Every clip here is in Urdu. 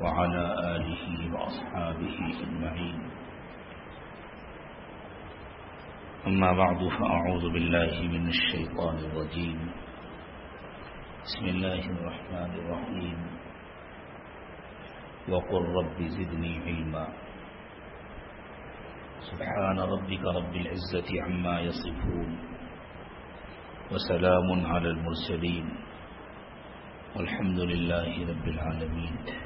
وعلى آله وأصحابه أجمعين. أما بعد، فأعوذ بالله من الشيطان الرجيم. بسم الله الرحمن الرحيم. وقل رب زدني علما. سبحان ربك رب العزة عما يصفون. وسلام على المرسلين. والحمد لله رب العالمين.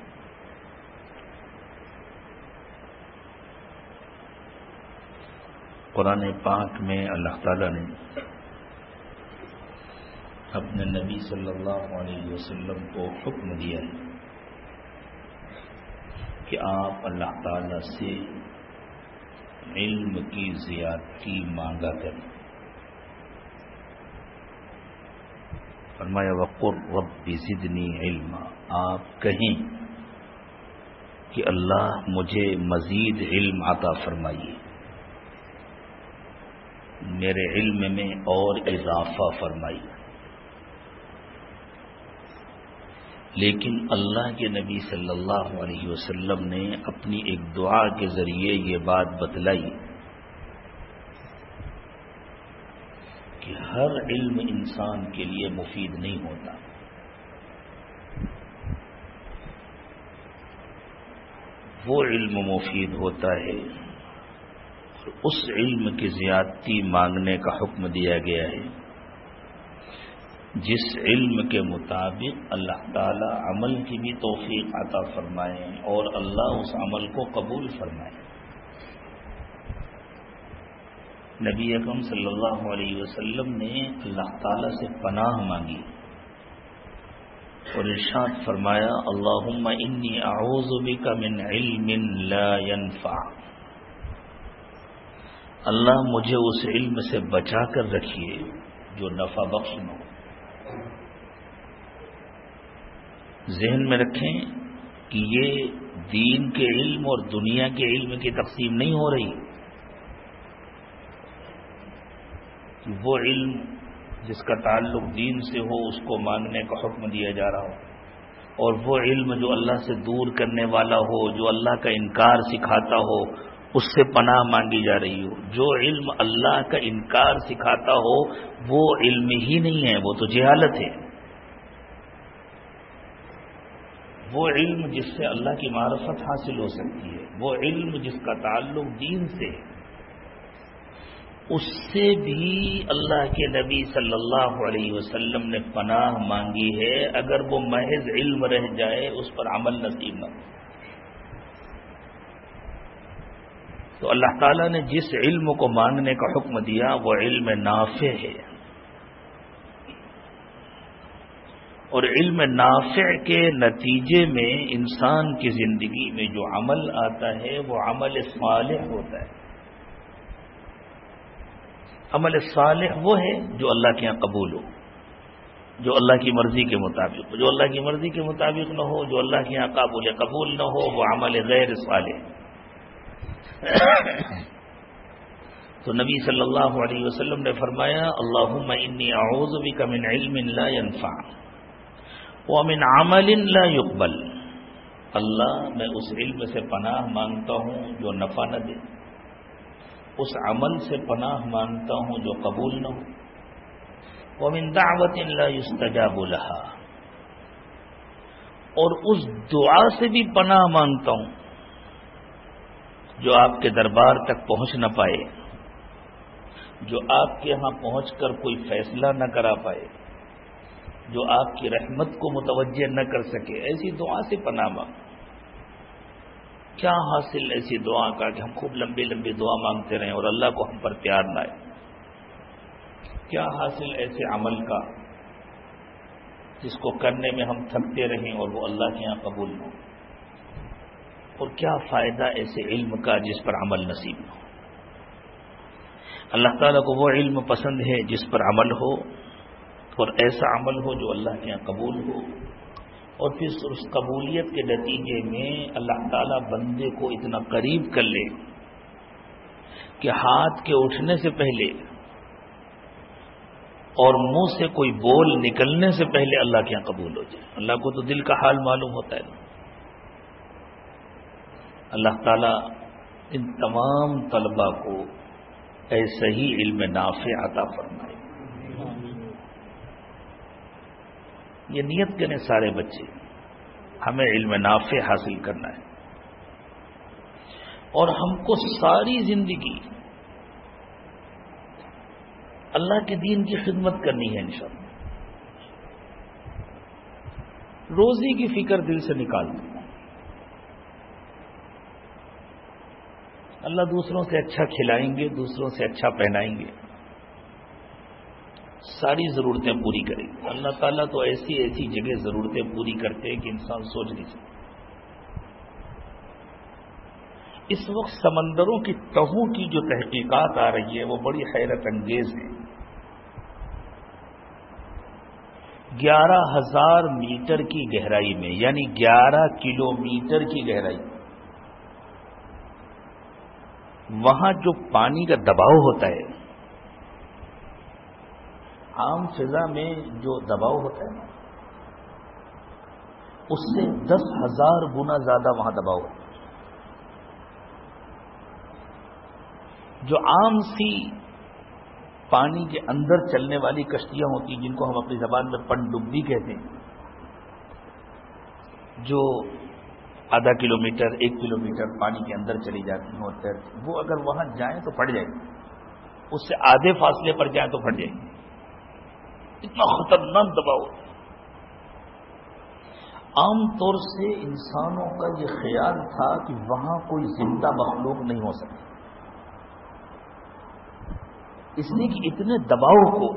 قرآن پاک میں اللہ تعالی نے اپنے نبی صلی اللہ علیہ وسلم کو حکم دیا ہے کہ آپ اللہ تعالی سے علم کی زیادتی مانگا کریں۔ فرمایا وقر رب زدنی علم آپ کہیں کہ اللہ مجھے مزید علم عطا فرمائیے۔ میرے علم میں اور اضافہ فرمائیے لیکن اللہ کے نبی صلی اللہ علیہ وسلم نے اپنی ایک دعا کے ذریعے یہ بات بتلائی کہ ہر علم انسان کے لیے مفید نہیں ہوتا۔ وہ علم مفید ہوتا ہے۔ اس علم کی زیادتی مانگنے کا حکم دیا گیا ہے، جس علم کے مطابق اللہ تعالی عمل کی بھی توفیق عطا فرمائے اور اللہ اس عمل کو قبول فرمائے۔ نبی اکم صلی اللہ علیہ وسلم نے اللہ تعالی سے پناہ مانگی اور ارشاد فرمایا اللہ انی اعوذ بک من علم لا ينفع اللہ مجھے اس علم سے بچا کر رکھیے جو نفع بخش نہ ہو۔ ذہن میں رکھیں کہ یہ دین کے علم اور دنیا کے علم کی تقسیم نہیں ہو رہی۔ وہ علم جس کا تعلق دین سے ہو، اس کو مانگنے کا حکم دیا جا رہا ہو۔ اور وہ علم جو اللہ سے دور کرنے والا ہو، جو اللہ کا انکار سکھاتا ہو اس سے پناہ مانگی جا رہی ہو۔ جو علم اللہ کا انکار سکھاتا ہو، وہ علم ہی نہیں ہے، وہ تو جہالت ہے۔ وہ علم جس سے اللہ کی معرفت حاصل ہو سکتی ہے، وہ علم جس کا تعلق دین سے اس سے بھی اللہ کے نبی صلی اللہ علیہ وسلم نے پناہ مانگی ہے، اگر وہ محض علم رہ جائے، اس پر عمل نصیب نہ ہو۔ تو اللہ تعالیٰ نے جس علم کو مانگنے کا حکم دیا، وہ علم نافع ہے۔ اور علم نافع کے نتیجے میں انسان کی زندگی میں جو عمل آتا ہے، وہ عمل صالح ہوتا ہے۔ عمل صالح وہ ہے جو اللہ کے یہاں قبول ہو، جو اللہ کی مرضی کے مطابق ہو۔ جو اللہ کی مرضی کے مطابق نہ ہو، جو اللہ کے یہاں قابل قبول نہ ہو، وہ عمل غیر صالح۔ تو نبی صلی اللہ علیہ وسلم نے فرمایا اللہ انی اعوذ بک من علم لا ينفع ومن عمل لا يقبل اللہ، میں اس علم سے پناہ مانگتا ہوں جو نفع نہ دے، اس عمل سے پناہ مانگتا ہوں جو قبول نہ ہو۔ ومن دعوت لا يستجاب لها اور اس دعا سے بھی پناہ مانگتا ہوں جو آپ کے دربار تک پہنچ نہ پائے، جو آپ کے ہاں پہنچ کر کوئی فیصلہ نہ کرا پائے، جو آپ کی رحمت کو متوجہ نہ کر سکے، ایسی دعا سے پناہ مانگ۔ کیا حاصل ایسی دعا کا کہ ہم خوب لمبی لمبی دعا مانگتے رہیں اور اللہ کو ہم پر پیار نہ آئے؟ کیا حاصل ایسے عمل کا جس کو کرنے میں ہم تھکتے رہیں اور وہ اللہ کے یہاں قبول ہو اور کیا فائدہ ایسے علم کا جس پر عمل نصیب ہو؟ اللہ تعالیٰ کو وہ علم پسند ہے جس پر عمل ہو اور ایسا عمل ہو جو اللہ کے یہاں قبول ہو اور پھر اس قبولیت کے نتیجے میں اللہ تعالیٰ بندے کو اتنا قریب کر لے کہ ہاتھ کے اٹھنے سے پہلے اور منہ سے کوئی بول نکلنے سے پہلے اللہ کے یہاں قبول ہو جائے۔ اللہ کو تو دل کا حال معلوم ہوتا ہے۔ اللہ تعالیٰ ان تمام طلبا کو ایسے ہی علم نافع عطا فرمائے۔ یہ نیت کریں سارے بچے، ہمیں علم نافع حاصل کرنا ہے۔ اور ہم کو ساری زندگی اللہ کے دین کی خدمت کرنی ہے انشاءاللہ۔ روزی کی فکر دل سے نکال دیں۔ اللہ دوسروں سے اچھا کھلائیں گے، دوسروں سے اچھا پہنائیں گے۔ ساری ضرورتیں پوری کریں گے۔ اللہ تعالیٰ تو ایسی ایسی جگہ ضرورتیں پوری کرتے ہیں کہ انسان سوچ نہیں سکتا۔ اس وقت سمندروں کی تہوں کی جو تحقیقات آ رہی ہے وہ بڑی حیرت انگیز ہے گیارہ ہزار میٹر کی گہرائی میں یعنی گیارہ کلو میٹر کی گہرائی وہاں جو پانی کا دباؤ ہوتا ہے، عام فضا میں جو دباؤ ہوتا ہے، اس سے دس ہزار گنا زیادہ وہاں دباؤ ہوتا ہے۔ جو عام سی پانی کے اندر چلنے والی کشتیاں ہوتی جن کو ہم اپنی زبان میں پن ڈبی کہتے ہیں، جو آدھا کلو میٹر ایک کلو میٹر پانی کے اندر چلی جاتی ہیں اور تیرتی وہ اگر وہاں جائیں تو پھٹ جائیں گے اس سے آدھے فاصلے پر جائیں تو پھٹ جائیں گے اتنا خطرناک دباؤ۔ عام طور سے انسانوں کا یہ خیال تھا کہ وہاں کوئی زندہ مخلوق نہیں ہو سکتی اس لیے کہ اتنے دباؤ کو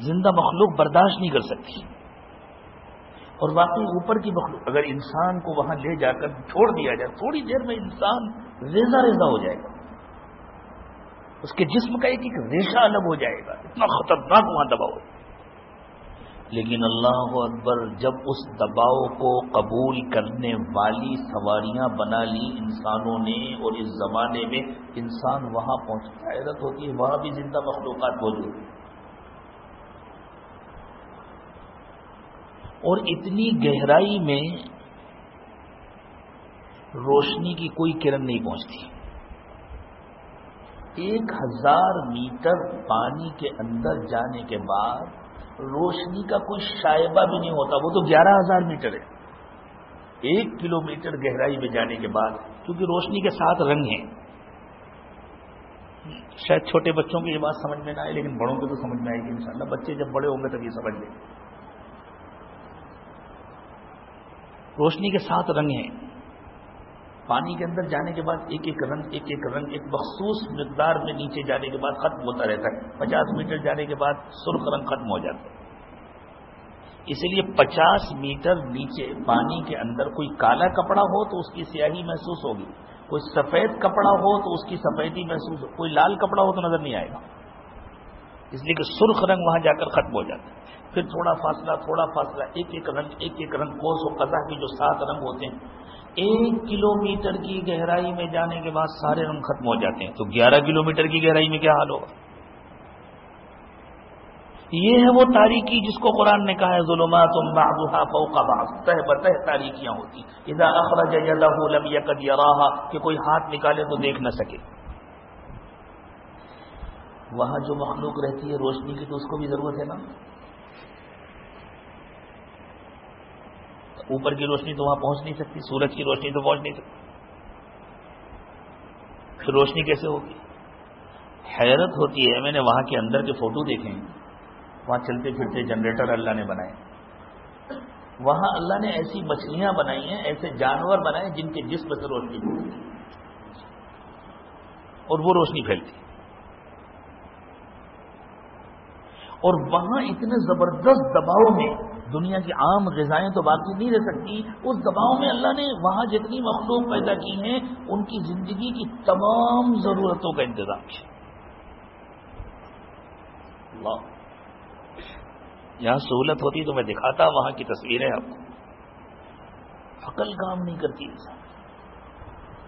زندہ مخلوق برداشت نہیں کر سکتی۔ اور واقعی اوپر کی مخلوق، اگر انسان کو وہاں لے جا کر چھوڑ دیا جائے، تھوڑی دیر میں انسان ریزا ریزا ہو جائے گا۔ اس کے جسم کا ایک ایک ریشہ الگ ہو جائے گا، اتنا خطرناک وہاں دباؤ لیکن اللہ اکبر، جب اس دباؤ کو قبول کرنے والی سواریاں بنا لی انسانوں نے، اور اس زمانے میں انسان وہاں پہنچتا حیرت ہوتی ہے، وہاں بھی زندہ مخلوقات موجود ہیں۔ اور اتنی گہرائی میں روشنی کی کوئی کرن نہیں پہنچتی۔ ایک ہزار میٹر پانی کے اندر جانے کے بعد روشنی کا کوئی شائبہ بھی نہیں ہوتا۔ وہ تو گیارہ ہزار میٹر ہے۔ ایک کلو میٹر گہرائی میں جانے کے بعد، کیونکہ روشنی کے ساتھ رنگ ہیں۔ شاید چھوٹے بچوں کی یہ بات سمجھ میں نہ آئے، لیکن بڑوں کو تو سمجھ میں آئے گی انشاءاللہ۔ بچے جب بڑے ہوں گے تب یہ سمجھ لیں۔ گے روشنی کے ساتھ رنگ ہیں۔ پانی کے اندر جانے کے بعد ایک ایک رنگ، ایک ایک رنگ، ایک مخصوص مقدار میں نیچے جانے کے بعد ختم ہوتا رہتا ہے۔ پچاس میٹر جانے کے بعد سرخ رنگ ختم ہو جاتا ہے۔ اسی لیے پچاس میٹر نیچے پانی کے اندر کوئی کالا کپڑا ہو تو اس کی سیاہی محسوس ہوگی۔ کوئی سفید کپڑا ہو تو اس کی سفیدی محسوس ہو۔ کوئی لال کپڑا ہو تو نظر نہیں آئے گا۔ اس لیے کہ سرخ رنگ وہاں جا کر ختم ہو جاتا ہے۔ پھر تھوڑا فاصلہ تھوڑا فاصلہ، ایک ایک رنگ، ایک ایک رنگ کوس و قزا کے جو سات رنگ ہوتے ہیں۔ ایک کلو میٹر کی گہرائی میں جانے کے بعد سارے رنگ ختم ہو جاتے ہیں۔ تو گیارہ کلو میٹر کی گہرائی میں کیا حال ہوگا؟ یہ ہے وہ تاریخی جس کو قرآن نے کہا ہے، ظلمات فوق بعض۔ تہ بتہ تاریخیاں ہوتی اذا اخرج لم يكد يراها کہ کوئی ہاتھ نکالے تو دیکھ نہ سکے۔ وہاں جو مخلوق رہتی ہے روشنی کی تو اس کو بھی ضرورت ہے نا؟ اوپر کی روشنی تو وہاں پہنچ نہیں سکتی، سورج کی روشنی تو پہنچ نہیں سکتی۔ پھر روشنی کیسے ہوگی؟ حیرت ہوتی ہے، میں نے وہاں کے اندر کے فوٹو دیکھے وہاں چلتے پھرتے جنریٹر اللہ نے بنائے۔ وہاں اللہ نے ایسی مچھلیاں بنائی ہیں، ایسے جانور بنائے جن کے جسم سے روشنی اور وہ روشنی پھیلتی۔ اور وہاں اتنے زبردست دباؤ میں دنیا کی عام غذائیں تو باقی نہیں رہ سکتی، اس دباؤ میں اللہ نے وہاں جتنی مخلوق پیدا کی ہیں، ان کی زندگی کی تمام ضرورتوں کا انتظام کیا۔ یہاں سہولت ہوتی تو میں دکھاتا، وہاں کی تصویریں آپ کو۔ عقل کام نہیں کرتی انسان۔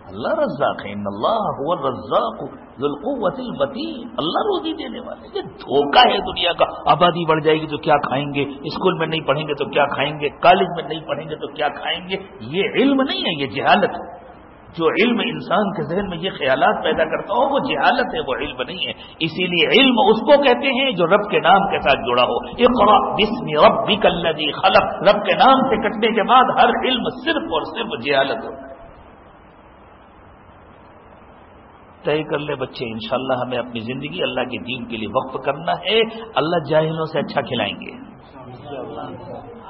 اللہ رزاق ہے اللہ رزاق ذوالقوت المتین اللہ روزی دینے والے، یہ دھوکہ ہے دنیا کا۔ آبادی بڑھ جائے گی تو کیا کھائیں گے؟ اسکول میں نہیں پڑھیں گے تو کیا کھائیں گے؟ کالج میں نہیں پڑھیں گے تو کیا کھائیں گے؟ یہ علم نہیں ہے، یہ جہالت ہے۔ جو علم انسان کے ذہن میں یہ خیالات پیدا کرتا ہو، وہ جہالت ہے، وہ علم نہیں ہے۔ اسی لیے علم اس کو کہتے ہیں جو رب کے نام کے ساتھ جڑا ہو۔ بسم ربک الذی خلق۔ رب کے نام سے کٹنے کے بعد ہر علم صرف اور صرف جہالت ہو طے کر لے بچے، انشاءاللہ ہمیں اپنی زندگی اللہ کے دین کے لیے وقف کرنا ہے، اللہ جاہلوں سے اچھا کھلائیں گے۔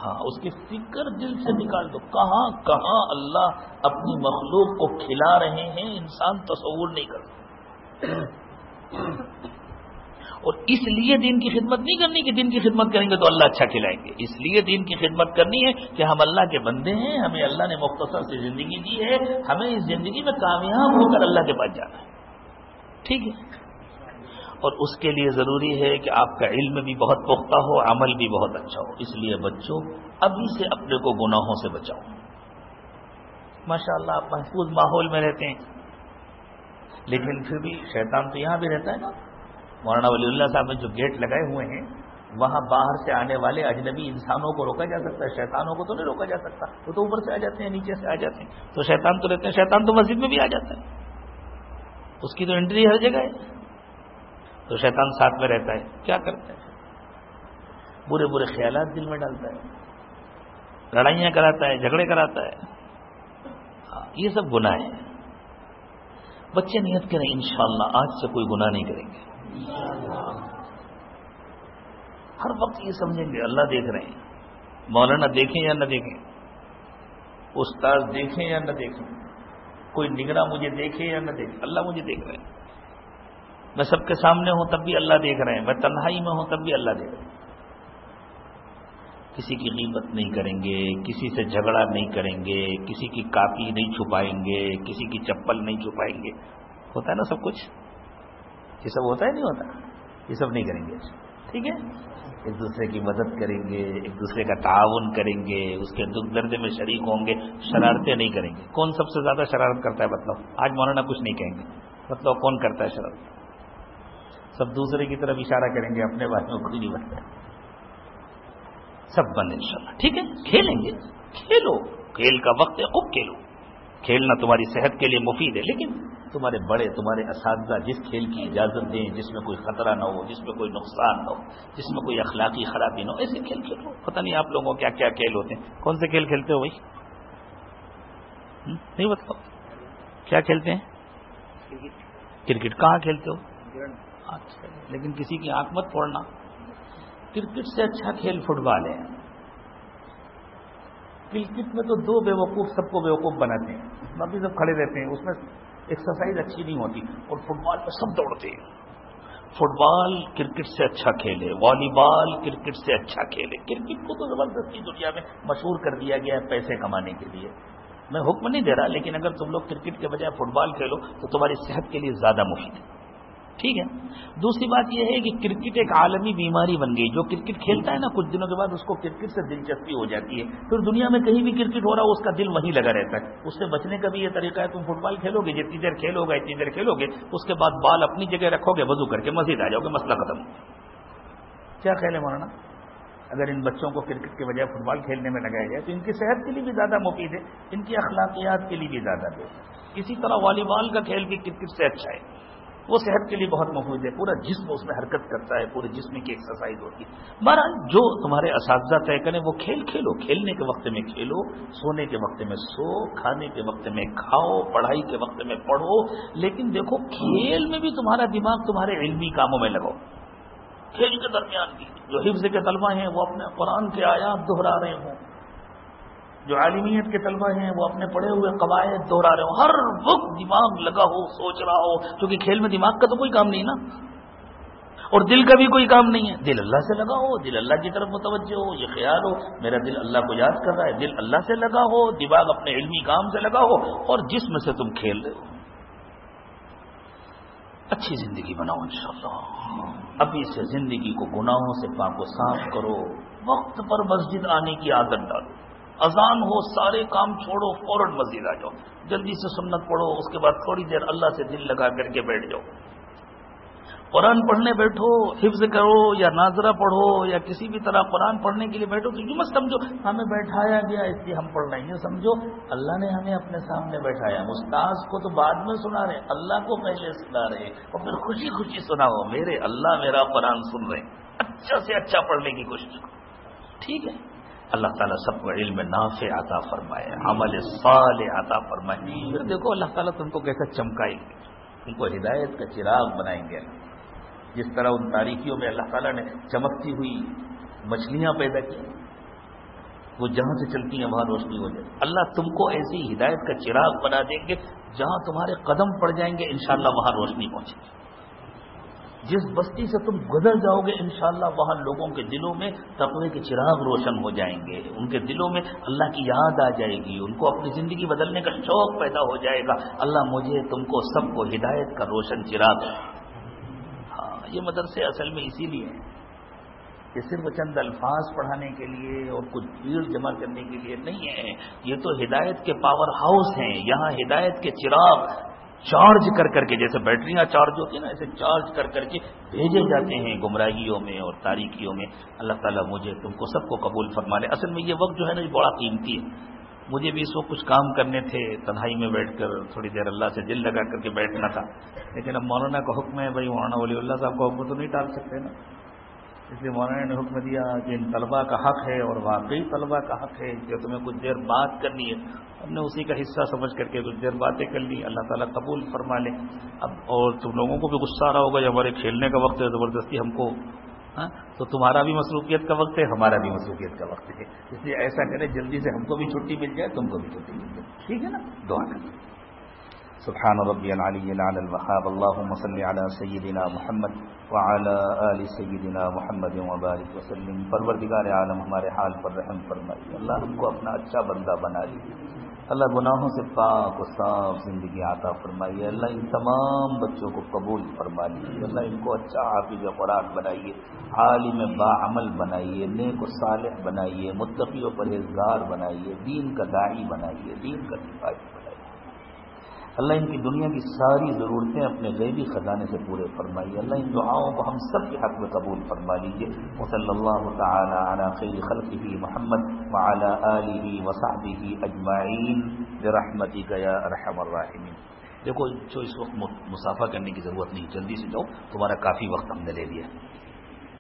ہاں اس کی فکر دل سے نکال دو۔ کہاں کہاں اللہ اپنی مخلوق کو کھلا رہے ہیں، انسان تصور نہیں کر اور اس لیے دین کی خدمت نہیں کرنی کہ دین کی خدمت کریں گے تو اللہ اچھا کھلائیں گے۔ اس لیے دین کی خدمت کرنی ہے کہ ہم اللہ کے بندے ہیں، ہمیں اللہ نے مختصر سے زندگی دی ہے، ہمیں اس زندگی میں کامیاب ہو کر اللہ کے پاس جانا ہے۔ ٹھیک ہے۔ اور اس کے لیے ضروری ہے کہ آپ کا علم بھی بہت پختہ ہو، عمل بھی بہت اچھا ہو۔ اس لیے بچوں، ابھی سے اپنے کو گناہوں سے بچاؤ۔ ماشاء اللہ آپ محفوظ ماحول میں رہتے ہیں۔ لیکن پھر بھی شیطان تو یہاں بھی رہتا ہے نا۔ مولانا ولی اللہ صاحب نے جو گیٹ لگائے ہوئے ہیں، وہاں باہر سے آنے والے اجنبی انسانوں کو روکا جا سکتا ہے، شیطانوں کو تو نہیں روکا جا سکتا۔ وہ تو اوپر سے آ جاتے ہیں، نیچے سے آ جاتے ہیں۔ تو شیطان تو رہتے ہیں، شیطان تو مسجد میں بھی آ جاتا ہے۔ اس کی تو انٹری ہر جگہ ہے۔ تو شیطان ساتھ میں رہتا ہے۔ کیا کرتا ہے؟ برے برے خیالات دل میں ڈالتا ہے۔ لڑائیاں کراتا ہے، جھگڑے کراتا ہے۔ ہاں، یہ سب گناہ ہیں۔ بچے نیت کریں، انشاءاللہ آج سے کوئی گناہ نہیں کریں گے۔ ہر وقت یہ سمجھیں گے، اللہ دیکھ رہے ہیں۔ مولانا دیکھیں یا نہ دیکھیں؟ استاد دیکھیں یا نہ دیکھیں؟ کوئی نگراں مجھے دیکھے یا نہ دیکھے؟ اللہ مجھے دیکھ رہے ہیں۔ میں سب کے سامنے ہوں تب بھی اللہ دیکھ رہے ہیں۔ میں تنہائی میں ہوں تب بھی اللہ دیکھ رہے ہیں۔ کسی کی قیمت نہیں کریں گے، کسی سے جھگڑا نہیں کریں گے، کسی کی کاپی نہیں چھپائیں گے، کسی کی چپل نہیں چھپائیں گے۔ ہوتا ہے نا سب کچھ؟ یہ سب ہوتا ہے نہیں ہوتا؟ یہ سب نہیں کریں گے۔ ٹھیک ہے؟ ایک دوسرے کی مدد کریں گے، ایک دوسرے کا تعاون کریں گے، اس کے دکھ درد میں شریک ہوں گے، شرارتیں نہیں کریں گے۔ کون سب سے زیادہ شرارت کرتا ہے مطلب؟ آج مولانا کچھ نہیں کہیں گے۔ مطلب کون کرتا ہے شرارت؟ سب دوسرے کی طرف اشارہ کریں گے، اپنے بارے میں خود نہیں بنتا۔ سب بند ان شاء اللہ ٹھیک ہے؟ کھیلیں گے۔ کھیلو۔ کھیل کا وقت ہے، خوب کھیلو۔ کھیلنا تمہاری صحت کے لیے مفید ہے، لیکن تمہارے بڑے، تمہارے اساتذہ جس کھیل کی اجازت دیں، جس میں کوئی خطرہ نہ ہو، جس میں کوئی نقصان نہ ہو، جس میں کوئی اخلاقی خرابی نہ ہو، ایسے کھیل کھیلو۔ پتہ نہیں آپ لوگوں کیا کیا کھیل ہوتے ہیں۔ کون سے کھیل کھیلتے ہو بھائی؟ نہیں بتاؤ۔ کیا کھیلتے ہیں؟ کرکٹ۔ کہاں کھیلتے ہو؟ اچھا لیکن کسی کی آنکھ مت پھوڑنا۔ کرکٹ سے اچھا کھیل فٹ بال ہے۔ کرکٹ میں تو دو بے وقوف سب کو بے وقوف بناتے ہیں۔ ابھی سب کھڑے رہتے ہیں۔ اس میں ایکسرسائز اچھی نہیں ہوتی۔ اور فٹ بال پہ سب دوڑتے ہیں۔ فٹ بال کرکٹ سے اچھا کھیل ہے والی بال کرکٹ سے اچھا کھیل ہے کرکٹ کو تو زبردستی دنیا میں مشہور کر دیا گیا ہے پیسے کمانے کے لیے۔ میں حکم نہیں دے رہا، لیکن اگر تم لوگ کرکٹ کے بجائے فٹ بال کھیلو، تو تمہاری صحت کے لیے زیادہ مفید ہے۔ ٹھیک ہے دوسری بات یہ ہے کہ کرکٹ ایک عالمی بیماری بن گئی جو کرکٹ کھیلتا ہے نا، کچھ دنوں کے بعد اس کو کرکٹ سے دلچسپی ہو جاتی ہے۔ پھر دنیا میں کہیں بھی کرکٹ ہو رہا ہو، اس کا دل وہیں لگا رہتا ہے۔ اس سے بچنے کا بھی یہ طریقہ ہے، تم فٹ بال کھیلو گے، جتنی دیر کھیلو گے، اتنی دیر کھیلو گے، اس کے بعد بال اپنی جگہ رکھو گے، وضو کر کے مزید آ جاؤ گے، مسئلہ ختم۔ کیا خیال ہے مولانا؟ اگر ان بچوں کو کرکٹ کے بجائے فٹ بال کھیلنے میں لگایا جائے تو ان کی صحت کے لیے بھی زیادہ مفید ہے، ان کی اخلاقیات کے لیے بھی زیادہ بہتر اسی طرح والی بال کا کھیل بھی کرکٹ سے اچھا ہے۔ وہ صحت کے لیے بہت مفید ہے۔ پورا جسم اس میں حرکت کرتا ہے، پورے جسم کی ایکسرسائز ہوتی ہے۔ بہرحال جو تمہارے اساتذہ طے کریں، وہ کھیل کھیلو۔ کھیلنے کے وقت میں کھیلو، سونے کے وقت میں سو، کھانے کے وقت میں کھاؤ، پڑھائی کے وقت میں پڑھو۔ لیکن دیکھو، کھیل میں بھی تمہارا دماغ تمہارے علمی کاموں میں لگاؤ۔ کھیل کے درمیان بھی جو حفظ کے طلبہ ہیں، وہ اپنے قرآن کے آیات دہرا رہے ہوں۔ جو عالمیت کے طلبہ ہیں، وہ اپنے پڑے ہوئے قواعد دوہرا رہے ہو ہر وقت دماغ لگا ہو، سوچ رہا ہو، کیونکہ کھیل میں دماغ کا تو کوئی کام نہیں نا۔ اور دل کا بھی کوئی کام نہیں ہے۔ دل اللہ سے لگا ہو، دل اللہ کی طرف متوجہ ہو، یہ خیال ہو، میرا دل اللہ کو یاد کر رہا ہے۔ دل اللہ سے لگا ہو، دماغ اپنے علمی کام سے لگا ہو، اور جسم سے تم کھیل رہے ہو۔ اچھی زندگی بناؤ انشاءاللہ۔ ابھی سے زندگی کو گناہوں سے پاک و صاف کرو۔ وقت پر مسجد آنے کی عادت ڈالو۔ اذان ہو، سارے کام چھوڑو، فوراً مسجد آ جاؤ۔ جلدی سے سنت پڑھو، اس کے بعد تھوڑی دیر اللہ سے دل لگا کر کے بیٹھ جاؤ۔ قرآن پڑھنے بیٹھو، حفظ کرو یا ناظرہ پڑھو یا کسی بھی طرح قرآن پڑھنے کے لیے بیٹھو تو یوں مت سمجھو، ہمیں بیٹھایا گیا، اس لیے ہم پڑھ رہے ہیں، سمجھو۔ اللہ نے ہمیں اپنے سامنے بیٹھایا۔ استاذ کو تو بعد میں سنا رہے، اللہ کو پہلے سنا رہے۔ اور پھر خوشی خوشی سنا ہو میرے اللہ میرا قرآن سن رہے اچھا سے اچھا پڑھنے کی کوشش کرو۔ ٹھیک ہے۔ اللہ تعالیٰ سب کو علم نافع عطا فرمائے، عمل صالح عطا فرمائے۔ پھر دیکھو اللہ تعالیٰ تم کو کیسا چمکائیں گے، تم کو ہدایت کا چراغ بنائیں گے۔ جس طرح ان تاریخیوں میں اللہ تعالیٰ نے چمکتی ہوئی مچھلیاں پیدا کی، وہ جہاں سے چلتی ہیں وہاں روشنی ہو جائے۔ اللہ تم کو ایسی ہدایت کا چراغ بنا دیں گے، جہاں تمہارے قدم پڑ جائیں گے، انشاءاللہ وہاں روشنی پہنچے گی۔ جس بستی سے تم گزر جاؤ گے انشاءاللہ وہاں لوگوں کے دلوں میں تقوی کے چراغ روشن ہو جائیں گے۔ ان کے دلوں میں اللہ کی یاد آ جائے گی، ان کو اپنی زندگی بدلنے کا شوق پیدا ہو جائے گا۔ اللہ مجھے، تم کو سب کو ہدایت کا روشن چراغ ہاں یہ مدرسے اصل میں اسی لیے ہیں۔ صرف چند الفاظ پڑھانے کے لیے اور کچھ بھیڑ جمع کرنے کے لیے نہیں ہے یہ تو ہدایت کے پاور ہاؤس ہیں، یہاں ہدایت کے چراغ چارج کر کر کے، جیسے بیٹریاں چارج ہوتی ہیں نا ایسے چارج کر کر کے بھیجے جاتے ہیں گمراہیوں میں اور تاریخیوں میں۔ اللہ تعالیٰ مجھے، تم کو سب کو قبول فرما لے۔ اصل میں یہ وقت جو ہے نا، یہ بڑا قیمتی ہے۔ مجھے بھی اس وقت کچھ کام کرنے تھے، تنہائی میں بیٹھ کر تھوڑی دیر اللہ سے دل لگا کر کے بیٹھنا تھا۔ لیکن اب مولانا کا حکم ہے، بھائی مولانا ولی اللہ صاحب کا حکم تو نہیں ٹال سکتے نا۔ اس لیے مولانا نے حکم دیا کہ ان طلبا کا حق ہے اور واقعی طلبا کا حق ہے کہ تمہیں کچھ دیر بات کرنی ہے۔ ہم نے اسی کا حصہ سمجھ کر کے کچھ دیر باتیں کر لی اللہ تعالیٰ قبول فرما لے۔ اب اور تم لوگوں کو بھی غصہ آ رہا ہوگا جو ہمارے کھیلنے کا وقت ہے، زبردستی ہم کو ہاں؟ تو تمہارا بھی مصروفیت کا وقت ہے، ہمارا بھی مصروفیت کا وقت ہے۔ اس لیے ایسا کرے جلدی سے ہم کو بھی چھٹی مل جائے، تم کو بھی چھٹی مل جائے۔ ٹھیک ہے نا؟ دعا کر سبحان ربي العلي العلى الوهاب اللهم صل على سيدنا محمد وعلى آل سيدنا محمد وبارك وسلم. پروردگار عالم ہمارے حال پر رحم فرمائیے. اللہ ہم کو اپنا اچھا بندہ بنا لیجیے اللہ گناہوں سے پاک و صاف زندگی عطا فرمائیے. اللہ ان تمام بچوں کو قبول فرما لیجیے اللہ ان کو اچھا حافظ قرآن بنائیے. عالم با عمل بنائیے. نیک و صالح بنائیے. متقی و پرہیزگار بنائیے. دین کا داعی بنائیے. دین کا دفاعی اللہ ان کی دنیا کی ساری ضرورتیں اپنے غیبی خزانے سے پورے فرمائیے۔ اللہ ان دعاؤں کو ہم سب کے حق میں قبول فرما لیجیے صلی اللہ تعالیٰ علی خیر خلقه محمد وعلى آله وصحبه اجمعین۔ برحمتی گیا رحم الراحمین۔ دیکھو، جو اس وقت مسافہ کرنے کی ضرورت نہیں، جلدی سے جاؤ، تمہارا کافی وقت ہم نے لے لیا۔